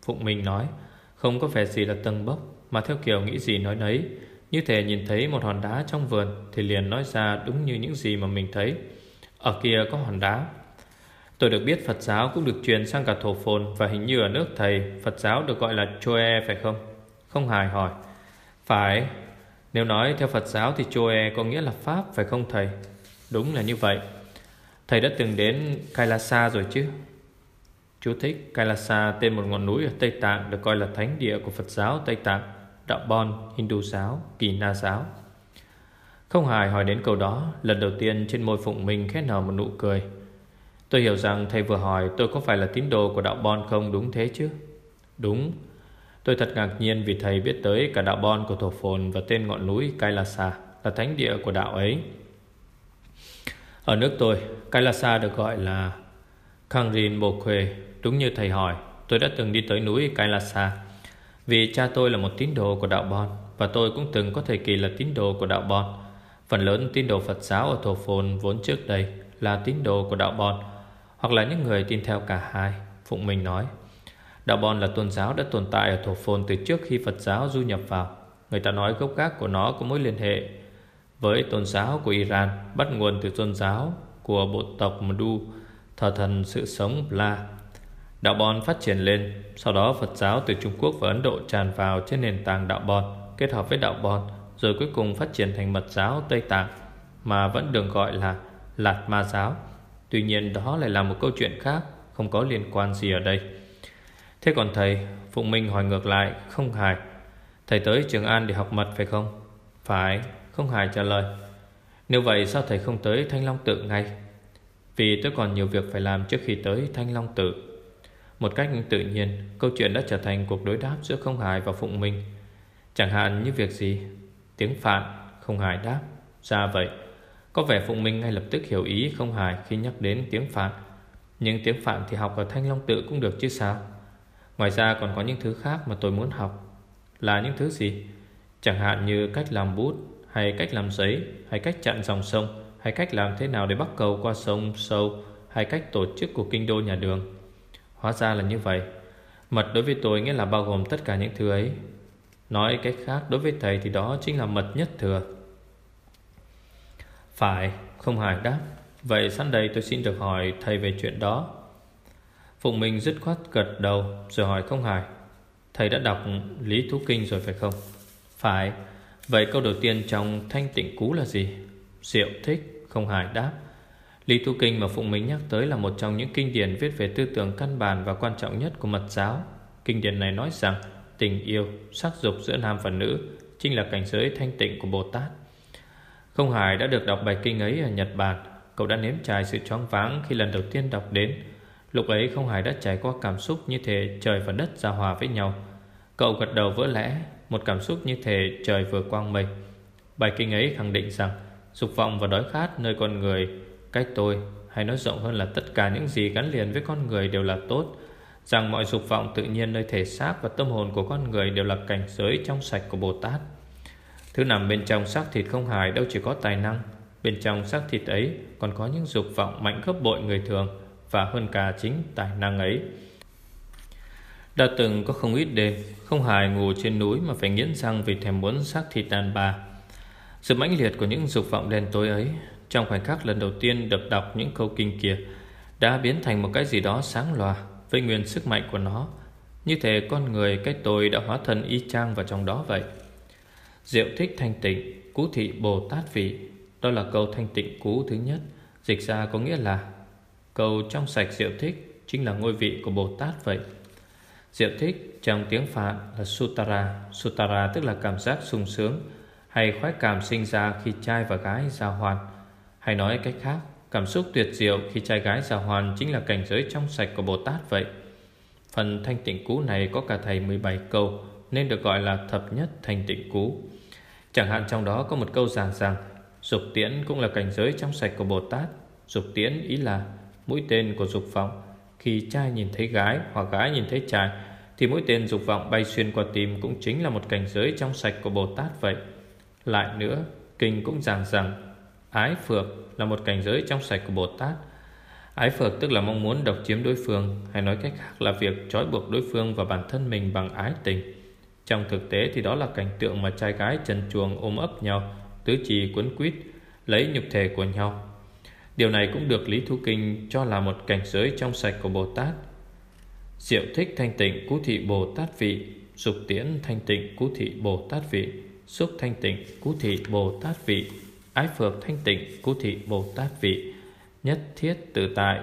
Phụng Minh nói, Không có vẻ gì là tầng bốc, Mà theo kiểu nghĩ gì nói nấy. Như thể nhìn thấy một hòn đá trong vườn Thì liền nói ra đúng như những gì mà mình thấy. Ở kia có hòn đá. Tôi được biết Phật giáo cũng được truyền sang cả thổ phồn Và hình như ở nước thầy, Phật giáo được gọi là Choe, phải không? Không hài hỏi. Phải. Nếu nói theo Phật giáo thì Choe có nghĩa là Pháp phải không thầy? Đúng là như vậy. Thầy đã từng đến Kailasa rồi chứ? Chú thích Kailasa tên một ngọn núi ở Tây Tạng Được coi là thánh địa của Phật giáo Tây Tạng Đạo Bon, Hindu giáo, Kỳ Na giáo. Không hài hỏi đến câu đó Lần đầu tiên trên môi Phụng Minh khét nở một nụ cười. Tôi hiểu rằng thầy vừa hỏi tôi có phải là tín đồ của đạo Bon không đúng thế chứ? Đúng Tôi thật ngạc nhiên vì thầy biết tới cả đạo Bon của Thổ Phồn Và tên ngọn núi Kailasa Là thánh địa của đạo ấy. Ở nước tôi, Kailasa được gọi là Kangrin Bokwe Đúng như thầy hỏi, Tôi đã từng đi tới núi Kailasa. Vì cha tôi là một tín đồ của đạo Bon Và tôi cũng từng có thời kỳ là tín đồ của đạo Bon. Phần lớn tín đồ Phật giáo ở Thổ Phồn vốn trước đây là tín đồ của đạo Bon hoặc là những người tin theo cả hai, Phụng Minh nói. Đạo Bon là tôn giáo đã tồn tại ở thổ phồn từ trước khi Phật giáo du nhập vào. Người ta nói gốc gác của nó có mối liên hệ Với tôn giáo của Iran, Bắt nguồn từ tôn giáo của bộ tộc Mdu, Thờ thần sự sống Bla. Đạo Bon phát triển lên, Sau đó Phật giáo từ Trung Quốc và Ấn Độ tràn vào trên nền tảng đạo Bon, Kết hợp với đạo Bon, Rồi cuối cùng phát triển thành mật giáo Tây Tạng, Mà vẫn được gọi là Lạt Ma giáo. Tuy nhiên, đó lại là một câu chuyện khác, Không có liên quan gì ở đây. Thế còn thầy, Phụng Minh hỏi ngược lại, Không hài. Thầy tới Trường An để học mật phải không? Phải, Không hài trả lời. Nếu vậy sao thầy không tới Thanh Long Tự ngay? Vì tôi còn nhiều việc phải làm trước khi tới Thanh Long Tự. Một cách tự nhiên, Câu chuyện đã trở thành cuộc đối đáp giữa Không Hải và Phụng Minh. Chẳng hạn như việc gì? Tiếng Phạn, Không Hải đáp. Ra vậy, có vẻ Phụng Minh ngay lập tức hiểu ý không hài khi nhắc đến tiếng Phạn. Nhưng tiếng Phạn thì học ở Thanh Long Tự cũng được chứ sao? Ngoài ra còn có những thứ khác mà tôi muốn học. Là những thứ gì? Chẳng hạn như cách làm bút, Hay cách làm giấy, Hay cách chặn dòng sông, Hay cách làm thế nào để bắt cầu qua sông sâu, Hay cách tổ chức của kinh đô nhà đường. Hóa ra là như vậy. Mật đối với tôi nghĩa là bao gồm tất cả những thứ ấy. Nói cách khác, đối với thầy thì đó chính là mật nhất thừa. Phải, Không hài đáp. Vậy sẵn đây tôi xin được hỏi thầy về chuyện đó. Phụng Minh dứt khoát gật đầu Rồi hỏi không hài. Thầy đã đọc Lý Thú Kinh rồi phải không? Phải. Vậy câu đầu tiên trong thanh tịnh cú là gì? Diệu thích Không hài đáp. Lý Thú Kinh mà Phụng Minh nhắc tới là một trong những kinh điển viết về tư tưởng căn bản và quan trọng nhất của mật giáo. Kinh điển này nói rằng tình yêu, sắc dục giữa nam và nữ chính là cảnh giới thanh tịnh của Bồ Tát. Không Hải đã được đọc bài kinh ấy ở Nhật Bản. Cậu đã nếm trải sự choáng váng khi lần đầu tiên đọc đến. Lúc ấy Không Hải đã trải qua cảm xúc như thể trời và đất giao hòa với nhau. Cậu gật đầu vỡ lẽ, Một cảm xúc như thể trời vừa quang mây. Bài kinh ấy khẳng định rằng, Dục vọng và đói khát nơi con người, Cách tôi hay nói rộng hơn là tất cả những gì gắn liền với con người đều là tốt. Rằng mọi dục vọng tự nhiên nơi thể xác và tâm hồn của con người đều là cảnh giới trong sạch của Bồ Tát. Thứ nằm bên trong xác thịt không hài đâu chỉ có tài năng. Bên trong xác thịt ấy còn có những dục vọng mạnh gấp bội người thường. Và hơn cả chính tài năng ấy. Đã từng có không ít đêm, Không hài ngủ trên núi mà phải nghiến răng vì thèm muốn xác thịt đàn bà. Sự mãnh liệt của những dục vọng đen tối ấy, Trong khoảnh khắc lần đầu tiên được đọc những câu kinh kia, Đã biến thành một cái gì đó sáng loà Với nguyên sức mạnh của nó. Như thể con người cái tôi đã hóa thân y chang vào trong đó vậy. Diệu thích thanh tịnh, Cú thị Bồ Tát vị, Đó là câu thanh tịnh cú thứ nhất, Dịch ra có nghĩa là Câu trong sạch diệu thích Chính là ngôi vị của Bồ Tát vậy. Diệu thích trong tiếng Phạn là Sutara. Sutara tức là cảm giác sung sướng Hay khoái cảm sinh ra khi trai và gái giao hoàn Hay nói cách khác, Cảm xúc tuyệt diệu khi trai gái giao hoàn Chính là cảnh giới trong sạch của Bồ Tát vậy. Phần thanh tịnh cú này có cả thầy 17 câu Nên được gọi là thập nhất thanh tịnh cú. Chẳng hạn trong đó có một câu giảng rằng, Dục tiễn cũng là cảnh giới trong sạch của Bồ Tát. Dục tiễn ý là mũi tên của dục vọng. Khi trai nhìn thấy gái hoặc gái nhìn thấy trai Thì mũi tên dục vọng bay xuyên qua tim Cũng chính là một cảnh giới trong sạch của Bồ Tát vậy. Lại nữa, Kinh cũng giảng rằng, Ái phược là một cảnh giới trong sạch của Bồ Tát. Ái phược tức là mong muốn độc chiếm đối phương, Hay nói cách khác là việc trói buộc đối phương và bản thân mình bằng ái tình. Trong thực tế thì đó là cảnh tượng mà trai gái trần chuồng ôm ấp nhau, Tứ trì quấn quýt, Lấy nhục thể của nhau. Điều này cũng được Lý Thu Kinh cho là một cảnh giới trong sạch của Bồ Tát. Diệu thích thanh tịnh cú thị Bồ Tát vị, Dục tiễn thanh tịnh cú thị Bồ Tát vị, Xúc thanh tịnh cú thị Bồ Tát vị, Ái phược thanh tịnh cú thị Bồ Tát vị, Nhất thiết tự tại,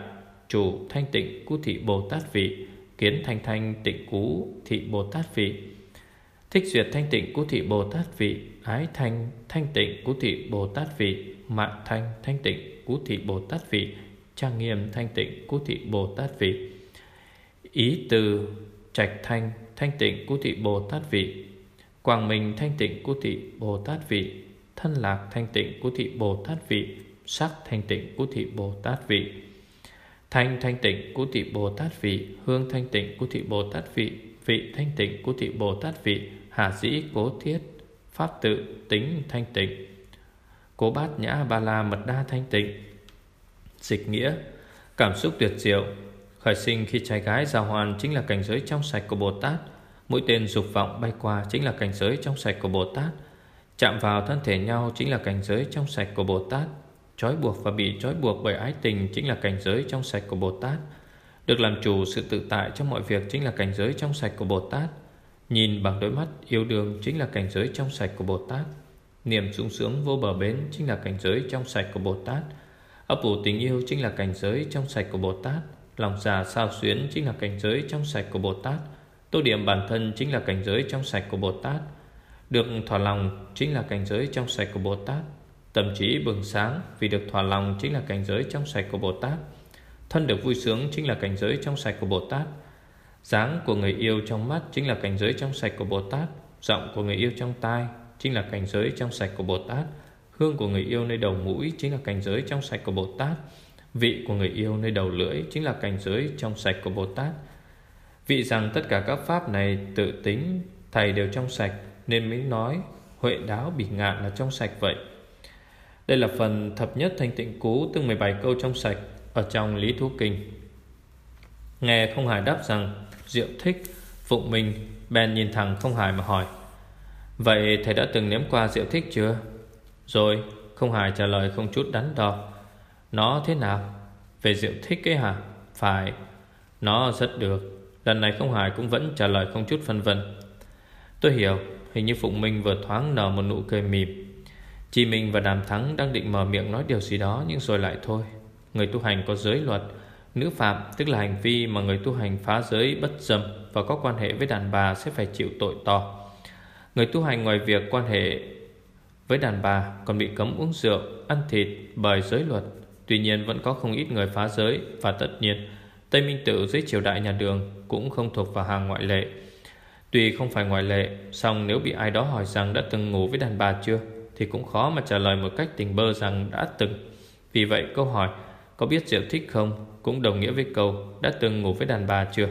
Chủ thanh tịnh cú thị Bồ Tát vị, Kiến thanh thanh tịnh cú thị Bồ Tát vị, Thích duyệt thanh tịnh cú thị Bồ Tát vị, Ái thanh thanh tịnh cú thị Bồ Tát vị Mạng thanh thanh tịnh cú thị Bồ Tát vị, Trang nghiêm thanh tịnh cú thị Bồ Tát vị. Ý từ trạch thanh thanh tịnh cú thị Bồ Tát vị. Quang minh thanh tịnh cú thị Bồ Tát vị. Thân lạc thanh tịnh cú thị Bồ Tát vị. Sắc thanh tịnh cú thị Bồ Tát vị. Thanh thanh tịnh cú thị Bồ Tát vị. Hương thanh tịnh cú thị Bồ Tát vị. Vị thanh tịnh cú thị Bồ Tát vị. Hà dĩ cố thiết. Pháp tự tính thanh tịnh. Cố bát nhã ba la mật đa thanh tịnh. Dịch nghĩa, Cảm xúc tuyệt diệu. Khởi sinh khi trai gái giao hoàn Chính là cảnh giới trong sạch của Bồ Tát. Mũi tên dục vọng bay qua Chính là cảnh giới trong sạch của Bồ Tát. Chạm vào thân thể nhau Chính là cảnh giới trong sạch của Bồ Tát. Trói buộc và bị trói buộc bởi ái tình Chính là cảnh giới trong sạch của Bồ Tát. Được làm chủ sự tự tại trong mọi việc Chính là cảnh giới trong sạch của Bồ Tát. Nhìn bằng đôi mắt yêu đương Chính là cảnh giới trong sạch của Bồ Tát. Niềm sung sướng vô bờ bến Chính là cảnh giới trong sạch của Bồ Tát. Ấp ủ tình yêu chính là cảnh giới trong sạch của Bồ Tát. Lòng già sao xuyến chính là cảnh giới trong sạch của Bồ Tát. Tô điểm bản thân chính là cảnh giới trong sạch của Bồ Tát. Được thỏa lòng chính là cảnh giới trong sạch của Bồ Tát. Tâm trí bừng sáng vì được thỏa lòng chính là cảnh giới trong sạch của Bồ Tát. Thân được vui sướng chính là cảnh giới trong sạch của Bồ Tát. Dáng của người yêu trong mắt chính là cảnh giới trong sạch của Bồ Tát. Giọng của người yêu trong tai chính là cảnh giới trong sạch của Bồ Tát. Hương của người yêu nơi đầu mũi chính là cảnh giới trong sạch của Bồ Tát. Vị của người yêu nơi đầu lưỡi chính là cảnh giới trong sạch của Bồ Tát. Vị rằng tất cả các pháp này tự tính, Thầy đều trong sạch, Nên mới nói, Huệ đáo bị ngạn là trong sạch vậy. Đây là phần thập nhất thanh tịnh cú Từng 17 câu trong sạch Ở trong Lý Thú Kinh. Nghe không hài đáp rằng, Diệu thích, Phụng mình Bèn nhìn thẳng không hài mà hỏi Vậy thầy đã từng nếm qua rượu thích chưa? Rồi, Không hài trả lời không chút đắn đo. Nó thế nào? Về rượu thích ấy hả? Phải. Nó rất được. Lần này không hài cũng vẫn trả lời không chút phân vân. Tôi hiểu, Hình như Phụng Minh vừa thoáng nở một nụ cười mỉm. Chị Minh và Đàm Thắng đang định mở miệng nói điều gì đó Nhưng rồi lại thôi. Người tu hành có giới luật, Nữ phạm, tức là hành vi mà người tu hành phá giới bất dâm Và có quan hệ với đàn bà sẽ phải chịu tội to. Người tu hành ngoài việc quan hệ với đàn bà Còn bị cấm uống rượu, ăn thịt bởi giới luật. Tuy nhiên vẫn có không ít người phá giới Và tất nhiên Tây Minh Tự dưới triều đại nhà đường Cũng không thuộc vào hàng ngoại lệ. Tuy không phải ngoại lệ song nếu bị ai đó hỏi rằng đã từng ngủ với đàn bà chưa Thì cũng khó mà trả lời một cách tình bơ rằng đã từng. Vì vậy câu hỏi Có biết rượu thích không Cũng đồng nghĩa với câu Đã từng ngủ với đàn bà chưa?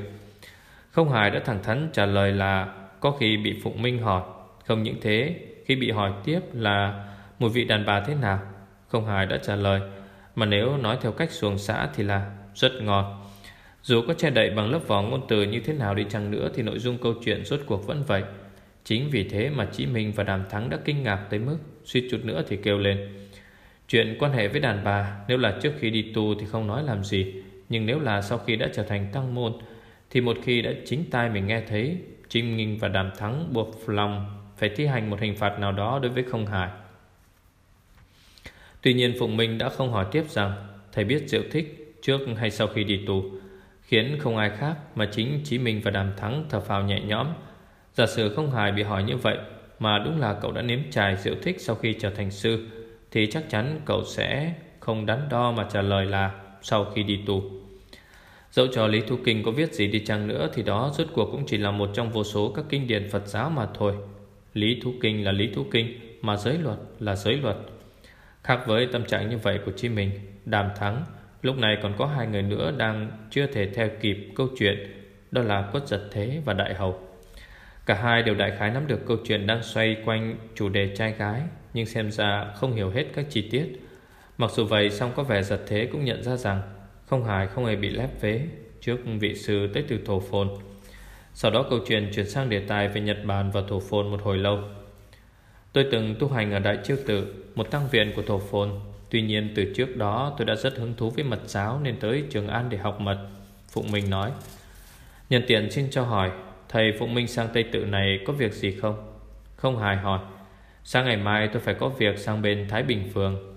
Không hài đã thẳng thắn trả lời là Có khi bị Phụng Minh hỏi. Không những thế, Khi bị hỏi tiếp là Một vị đàn bà thế nào? Không hài đã trả lời, Mà nếu nói theo cách xuồng xã thì là Rất ngọt dù có che đậy bằng lớp vỏ ngôn từ như thế nào đi chăng nữa Thì nội dung câu chuyện rốt cuộc vẫn vậy. Chính vì thế mà Chí Minh và Đàm Thắng đã kinh ngạc tới mức Suýt chút nữa thì kêu lên. Chuyện quan hệ với đàn bà, Nếu là trước khi đi tu thì không nói làm gì, Nhưng nếu là sau khi đã trở thành tăng môn, Thì một khi đã chính tai mình nghe thấy, Chí Minh và Đàm Thắng buộc lòng phải thi hành một hình phạt nào đó đối với không hài. Tuy nhiên Phụng Minh đã không hỏi tiếp rằng Thầy biết diệu thích trước hay sau khi đi tù, Khiến không ai khác mà chính Chí Minh và Đàm Thắng thở phào nhẹ nhõm. Giả sử không hài bị hỏi như vậy Mà đúng là cậu đã nếm trải Diệu thích sau khi trở thành sư Thì chắc chắn cậu sẽ không đắn đo mà trả lời là sau khi đi tù. Dẫu cho Lý Thu Kinh có viết gì đi chăng nữa Thì đó rốt cuộc cũng chỉ là một trong vô số các kinh điển Phật giáo mà thôi. Lý Thú Kinh là Lý Thú Kinh Mà giới luật là giới luật. Khác với tâm trạng như vậy của chính mình, Đàm Thắng Lúc này còn có hai người nữa đang chưa thể theo kịp câu chuyện Đó là Quất Giật Thế và Đại Hầu. Cả hai đều đại khái nắm được câu chuyện đang xoay quanh chủ đề trai gái Nhưng xem ra không hiểu hết các chi tiết. Mặc dù vậy song có vẻ giật thế cũng nhận ra rằng Không hài không hề bị lép vế Trước vị sư tới từ thổ phồn. Sau đó câu chuyện chuyển sang đề tài về Nhật Bản và thổ phồn một hồi lâu. Tôi từng tu hành ở Đại Chiêu Tự Một tăng viện của thổ phồn. Tuy nhiên, từ trước đó, tôi đã rất hứng thú với mật giáo Nên tới Trường An để học mật, Phụng Minh nói. Nhân tiện xin cho hỏi, Thầy Phụng Minh sang Tây Tự này có việc gì không? Không hài hỏi. Sáng ngày mai tôi phải có việc sang bên Thái Bình Phường.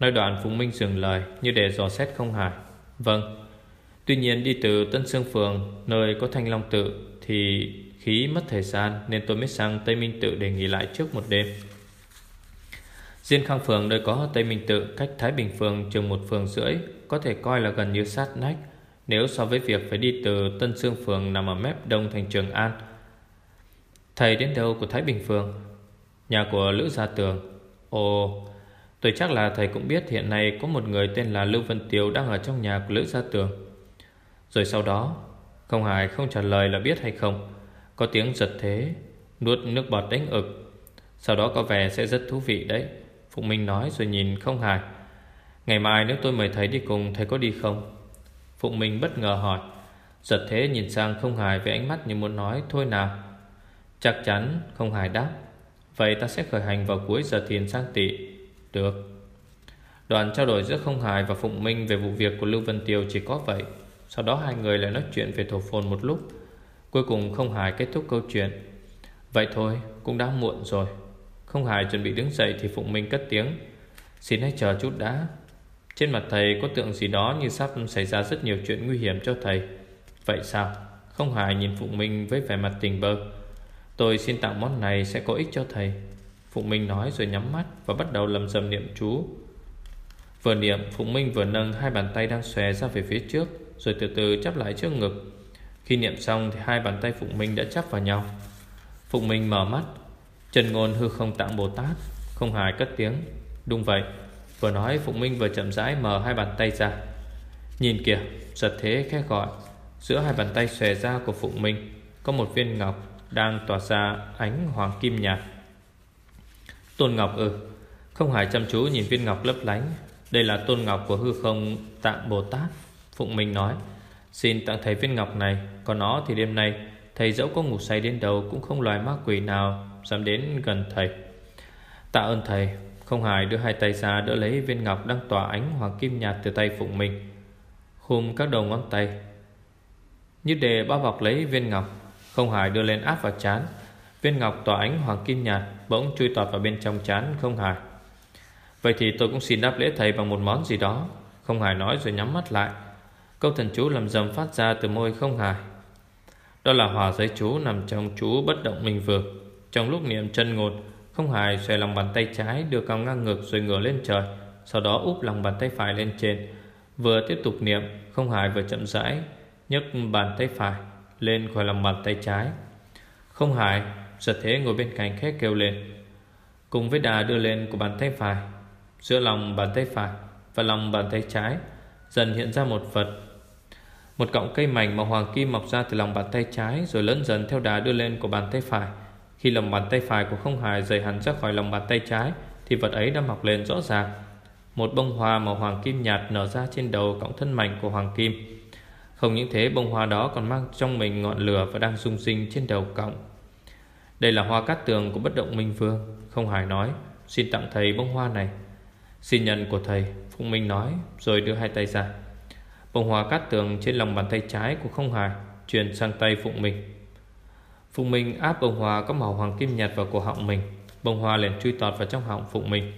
Nói đoạn Phụng Minh dừng lời Như để dò xét không hài. Vâng. Tuy nhiên đi từ Tân Sương Phường, Nơi có Thanh Long Tự, Thì khí mất thời gian Nên tôi mới sang Tây Minh Tự để nghỉ lại trước một đêm. Diên Khang Phường nơi có Tây Minh Tự Cách Thái Bình Phường chừng một phường rưỡi, Có thể coi là gần như sát nách, Nếu so với việc phải đi từ Tân Sương Phường Nằm ở mép đông thành Trường An. Thầy đến đâu của Thái Bình Phường? Nhà của Lữ Gia Tường. Ồ, Tôi chắc là thầy cũng biết hiện nay Có một người tên là Lưu Vân Tiếu Đang ở trong nhà của Lữ Gia Tường. Rồi sau đó, Không hài không trả lời là biết hay không. Có tiếng giật thế, Nuốt nước bọt đánh ực. Sau đó có vẻ sẽ rất thú vị đấy Phụng Minh nói rồi nhìn không hài. Ngày mai nếu tôi mời thầy đi cùng, Thầy có đi không? Phụng Minh bất ngờ hỏi. Giật thế nhìn sang không hài với ánh mắt như muốn nói, Thôi nào. Chắc chắn không hài đáp. Vậy ta sẽ khởi hành vào cuối giờ thiền sang tị Được. Đoàn trao đổi giữa không hài và Phụng Minh Về vụ việc của Lưu Vân Tiều chỉ có vậy. Sau đó hai người lại nói chuyện về thổ phồn một lúc. Cuối cùng không hài kết thúc câu chuyện. Vậy thôi, cũng đã muộn rồi. Không hài chuẩn bị đứng dậy Thì Phụng Minh cất tiếng. Xin hãy chờ chút đã. Trên mặt thầy có tượng gì đó như sắp xảy ra rất nhiều chuyện nguy hiểm cho thầy. Vậy sao? Không hài nhìn Phụng Minh với vẻ mặt tình bơ. Tôi xin tặng món này sẽ có ích cho thầy. Phụng Minh nói rồi nhắm mắt Và bắt đầu lầm dầm niệm chú. Vừa niệm, Phụng Minh vừa nâng hai bàn tay đang xòe ra về phía trước. Rồi từ từ chắp lại trước ngực. Khi niệm xong thì hai bàn tay Phụng Minh đã chắp vào nhau. Phụng Minh mở mắt Trần ngôn hư không tạng Bồ Tát, Không hài cất tiếng. Đúng vậy, Vừa nói Phụng Minh vừa chậm rãi mở hai bàn tay ra. Nhìn kìa, Giật thế khẽ gọi. Giữa hai bàn tay xòe ra của Phụng Minh, Có một viên ngọc Đang tỏa ra ánh hoàng kim nhạt. Tôn ngọc ư, Không hài chăm chú nhìn viên ngọc lấp lánh. Đây là tôn ngọc của hư không tạng Bồ Tát. Phụng Minh nói, Xin tặng thầy viên ngọc này, Còn nó thì đêm nay, Thầy dẫu có ngủ say đến đâu Cũng không loài ma quỷ nào Dám đến gần thầy. Tạ ơn thầy, Không hài đưa hai tay ra đỡ lấy viên ngọc Đang tỏa ánh hoàng kim nhạt từ tay Phụng Minh, Khum các đầu ngón tay. Như đề bao bọc lấy viên ngọc, Không hài đưa lên áp vào chán. Viên ngọc tỏa ánh hoàng kim nhạt, Bỗng chui tọt vào bên trong chán, không hài. Vậy thì tôi cũng xin đáp lễ thầy Bằng một món gì đó. Không hài nói rồi nhắm mắt lại. Câu thần chú làm dầm phát ra từ môi không hài. Đó là hòa giới chú nằm trong chú bất động minh vực trong lúc niệm chân ngột, Không hài xòe lòng bàn tay trái, Đưa cao ngang ngực rồi ngửa lên trời, Sau đó úp lòng bàn tay phải lên trên. Vừa tiếp tục niệm, Không hài vừa chậm rãi nhấc bàn tay phải lên khỏi lòng bàn tay trái. Không hài, Giật thế ngồi bên cạnh khét kêu lên. Cùng với đà đưa lên của bàn tay phải, Giữa lòng bàn tay phải Và lòng bàn tay trái Dần hiện ra một vật, Một cọng cây mảnh màu hoàng kim mọc ra từ lòng bàn tay trái, Rồi lớn dần theo đà đưa lên của bàn tay phải. Khi lòng bàn tay phải của không hài rời hẳn ra khỏi lòng bàn tay trái, Thì vật ấy đã mọc lên rõ ràng. Một bông hoa màu hoàng kim nhạt nở ra trên đầu cọng thân mảnh của hoàng kim. Không những thế, bông hoa đó còn mang trong mình ngọn lửa và đang rung rinh trên đầu cọng. Đây là hoa cát tường của bất động minh vương, Không hài nói. Xin tặng thầy bông hoa này. Xin nhận của thầy Phụng Minh nói Rồi đưa hai tay ra. Bông hoa cát tường trên lòng bàn tay trái của không hài Chuyển sang tay Phụng Minh. Phụng Minh áp bông hoa có màu hoàng kim nhạt vào cổ họng mình. Bông hoa liền chui tọt vào trong họng Phụng Minh.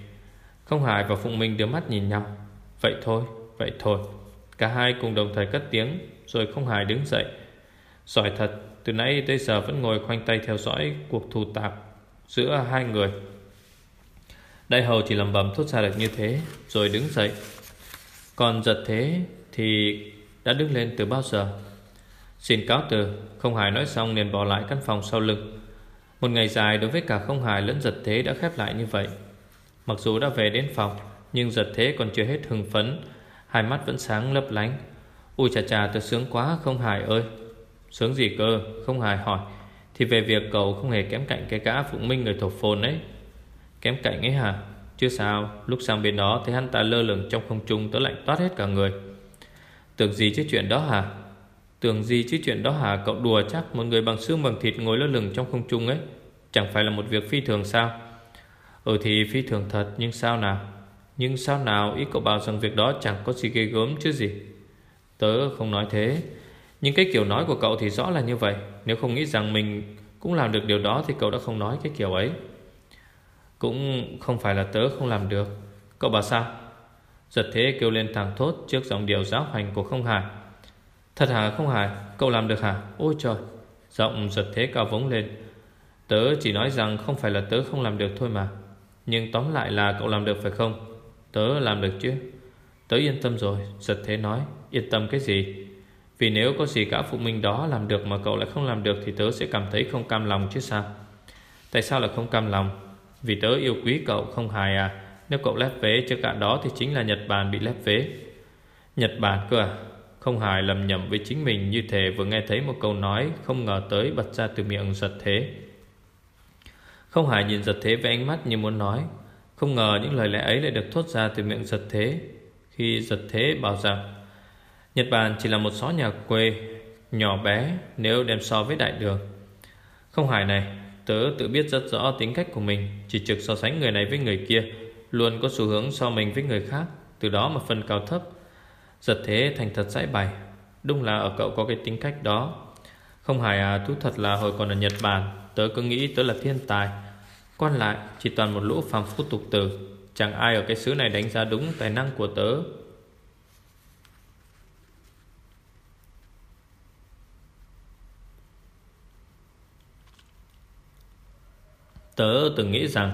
Không Hải và Phụng Minh đưa mắt nhìn nhau. Vậy thôi, vậy thôi. Cả hai cùng đồng thời cất tiếng Rồi không Hải đứng dậy. Giỏi thật, từ nãy tới giờ vẫn ngồi khoanh tay theo dõi cuộc thù tạp giữa hai người. Đại hầu chỉ lầm bầm thốt ra được như thế, Rồi đứng dậy. Còn giật thế thì đã đứng lên từ bao giờ? Xin cáo từ, Không Hải nói xong liền bỏ lại căn phòng sau lưng. Một ngày dài đối với cả Không Hải lẫn giật thế đã khép lại như vậy. Mặc dù đã về đến phòng, Nhưng giật thế còn chưa hết hưng phấn. Hai mắt vẫn sáng lấp lánh. Ui chà chà, tôi sướng quá, không hài ơi. Sướng gì cơ, Không hài hỏi. Thì về việc cậu không hề kém cạnh cái gã Phụng Minh người thổ phồn ấy. Kém cạnh ấy hả? Chưa sao? Lúc sang bên đó thấy hắn ta lơ lửng trong không trung Tớ lạnh toát hết cả người. Tưởng gì chứ chuyện đó hả? Tưởng gì chứ chuyện đó hả? Cậu đùa chắc một người bằng xương bằng thịt ngồi lơ lửng trong không trung ấy. Chẳng phải là một việc phi thường sao? Ừ thì phi thường thật, Nhưng sao nào? Nhưng sao nào ý cậu bảo rằng việc đó chẳng có gì ghê gớm chứ gì? Tớ không nói thế. Nhưng cái kiểu nói của cậu thì rõ là như vậy. Nếu không nghĩ rằng mình cũng làm được điều đó Thì cậu đã không nói cái kiểu ấy. Cũng không phải là tớ không làm được. Cậu bảo sao? Giật thế kêu lên thẳng thốt Trước giọng điệu giáo hành của không hải Thật hả không hải Cậu làm được hả? Ôi trời! Giọng giật thế cao vống lên. Tớ chỉ nói rằng không phải là tớ không làm được thôi mà. Nhưng tóm lại là cậu làm được phải không? Tớ làm được chứ. Tớ yên tâm rồi, Giật thế nói. Yên tâm cái gì? Vì nếu có gì cả phụ minh đó làm được mà cậu lại không làm được Thì tớ sẽ cảm thấy không cam lòng chứ sao? Tại sao lại không cam lòng? Vì tớ yêu quý cậu không hài à. Nếu cậu lép vế cho cả đó Thì chính là Nhật Bản bị lép vế. Nhật Bản cơ à? Không hài lầm nhầm với chính mình Như thể vừa nghe thấy một câu nói Không ngờ tới bật ra từ miệng giật thế. Không hài nhìn giật thế với ánh mắt như muốn nói. Không ngờ những lời lẽ ấy lại được thốt ra từ miệng giật thế. Khi giật thế bảo rằng, Nhật Bản chỉ là một xó nhà quê, Nhỏ bé, nếu đem so với đại đường. Không hài này Tớ tự biết rất rõ tính cách của mình, Chỉ trực so sánh người này với người kia, Luôn có xu hướng so mình với người khác, Từ đó mà phân cao thấp. Giật thế thành thật giải bày. Đúng là ở cậu có cái tính cách đó. Không hài à thú thật là hồi còn ở Nhật Bản, Tớ cứ nghĩ tớ là thiên tài. Quan lại, chỉ toàn một lũ phàm phu tục tử. Chẳng ai ở cái xứ này đánh giá đúng tài năng của tớ. Tớ từng nghĩ rằng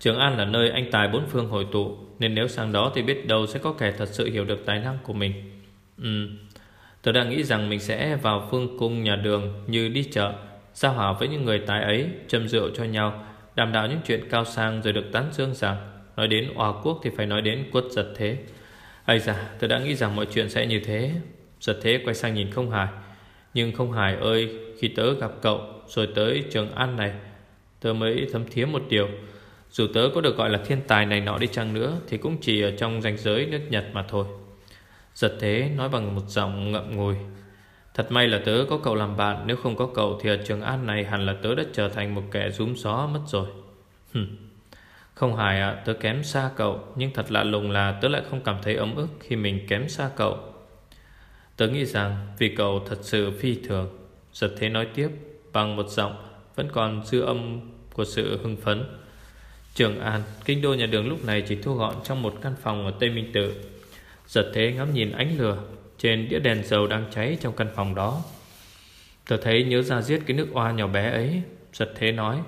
Trường An là nơi anh tài bốn phương hội tụ, Nên nếu sang đó thì biết đâu sẽ có kẻ thật sự hiểu được tài năng của mình. Ừ Tớ đang nghĩ rằng mình sẽ vào phương cung nhà đường Như đi chợ, Giao hảo với những người tài ấy, Châm rượu cho nhau, Đàm đạo những chuyện cao sang rồi được tán dương rằng Nói đến hòa quốc thì phải nói đến quất giật thế. Ây da, tớ đã nghĩ rằng mọi chuyện sẽ như thế. Giật thế quay sang nhìn không hài. Nhưng không hài ơi, Khi tớ gặp cậu Rồi tới trường An này Tớ mới thấm thiếm một điều. Dù tớ có được gọi là thiên tài này nọ đi chăng nữa, Thì cũng chỉ ở trong ranh giới nước Nhật mà thôi. Giật thế, nói bằng một giọng ngậm ngùi. Thật may là tớ có cậu làm bạn, Nếu không có cậu thì ở trường An này Hẳn là tớ đã trở thành một kẻ rúm gió mất rồi. Hừm. Không hài ạ, tớ kém xa cậu, Nhưng thật lạ lùng là tớ lại không cảm thấy ấm ức Khi mình kém xa cậu. Tớ nghĩ rằng vì cậu thật sự phi thường. Giật thế nói tiếp, Bằng một giọng vẫn còn dư âm của sự hưng phấn. Trường An, Kinh đô nhà đường lúc này chỉ thu gọn trong một căn phòng ở Tây Minh Tự. Giật thế ngắm nhìn ánh lửa Trên đĩa đèn dầu đang cháy trong căn phòng đó. Tớ thấy nhớ ra giết cái nước oa nhỏ bé ấy, Giật thế nói.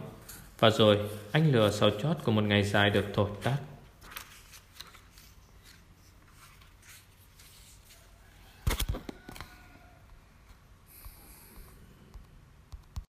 Và rồi, ánh lửa sau chót của một ngày dài được thổi tắt.